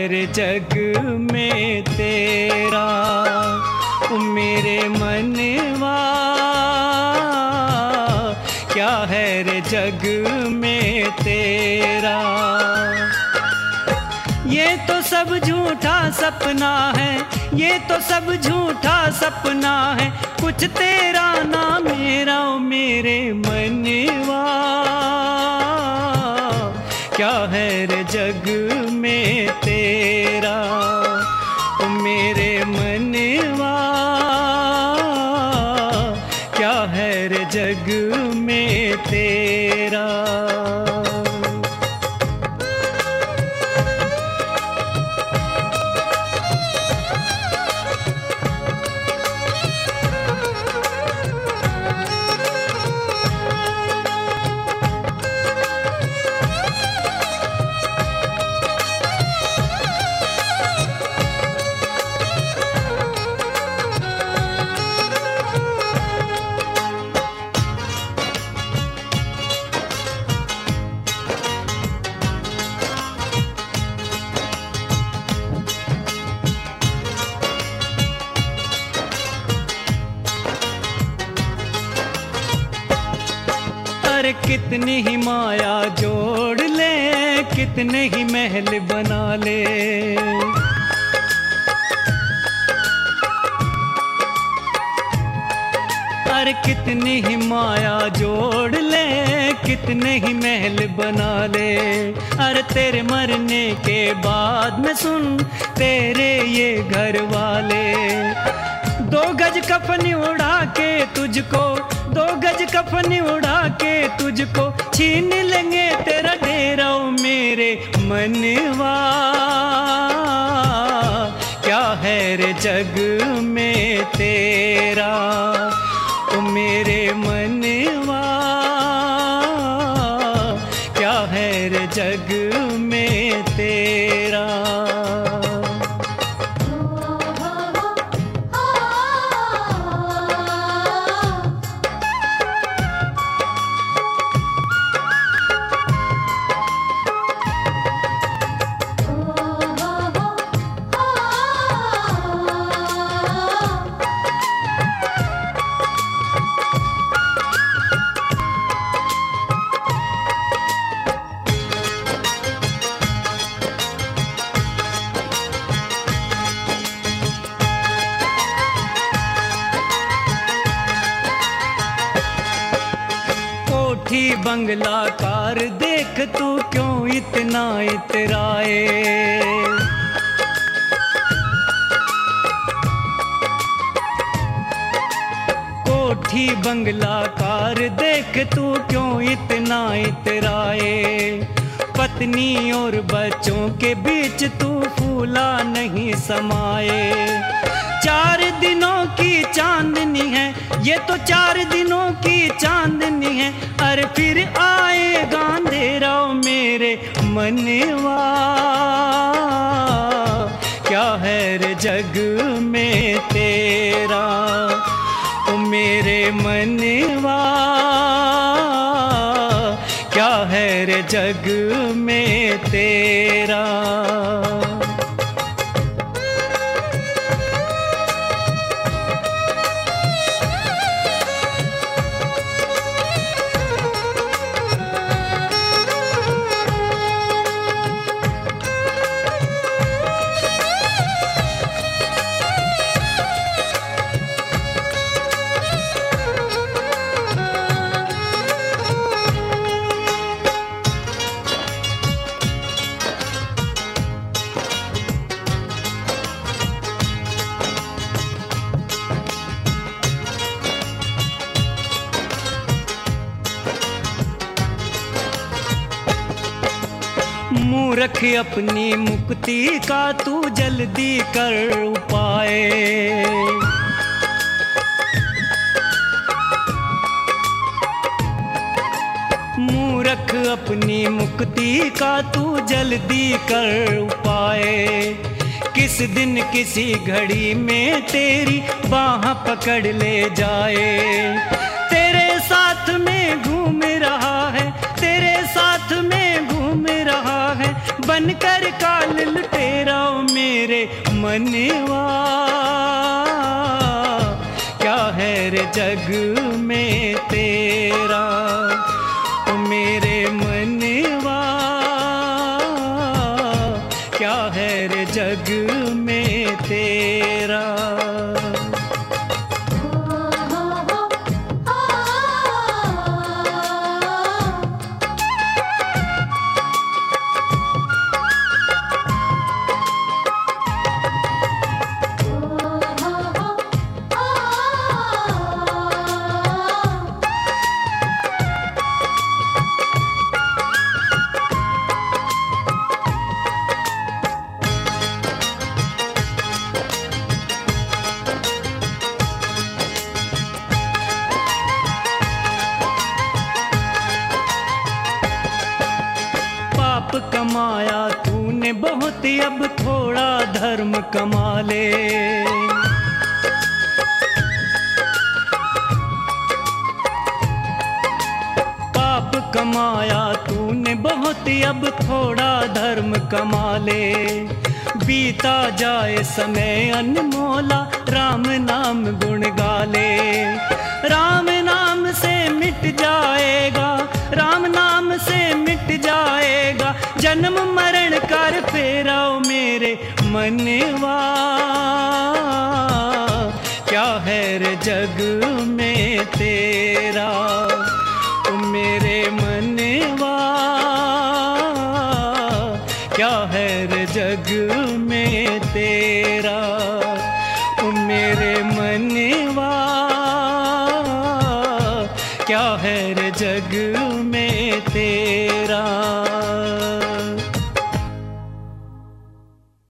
है रे जग में तेरा मेरे मनवा क्या है रे जग में तेरा? ये तो सब झूठा सपना है, ये तो सब झूठा सपना है। कुछ तेरा ना मेरा मेरे मनवा क्या है रे जग में तेरा कितनी ही माया जोड़ ले, कितने ही महल बना ले। अरे कितनी ही माया जोड़ ले, कितने ही महल बना ले। अरे तेरे मरने के बाद में सुन, तेरे ये घर वाले। दो गज कफनी उड़ा के तुझको दो गज कफनी उड़ा के तुझको छीन लेंगे तेरा डेरा मेरे मनवा। क्या है रे जग में तेरा? ओ मेरे मनवा। क्या है रे जग में तेरा? कोठी बंगला कार देख तू क्यों इतना इतराए? कोठी बंगला कार देख तू क्यों इतना इतराए? पत्नी और बच्चों के बीच तू फूला नहीं समाए चार दिनों की चांदनी है, ये तो चार दिनों की चांदनी है। अरे फिर आएगा ओ मेरे मनवा क्या है रे जग में तेरा ओ मेरे मनवा क्या जग में तेरा मूर्ख अपनी मुक्ति का तू जल्दी कर उपाय। मूर्ख अपनी मुक्ति का तू जल्दी कर उपाय। किस दिन किसी घड़ी में तेरी बाह पकड़ ले जाए। तेरे साथ में घूम रहा है तेरे साथ में घूम रहा है बन बन कर काल लुटेरा मेरे मनवा क्या है रे जग में तेरा? मेरे तूने अब थोड़ा धर्म कमा ले। पाप कमाया तूने बहुत, अब थोड़ा धर्म कमा ले। बीता जाए समय अनमोला, राम नाम गुण गा ले राम नाम से मिट जाएगा मनवा। क्या है रे जग में तेरा? मेरे मनवा। क्या है रे जग में तेरा? मेरे मनवा।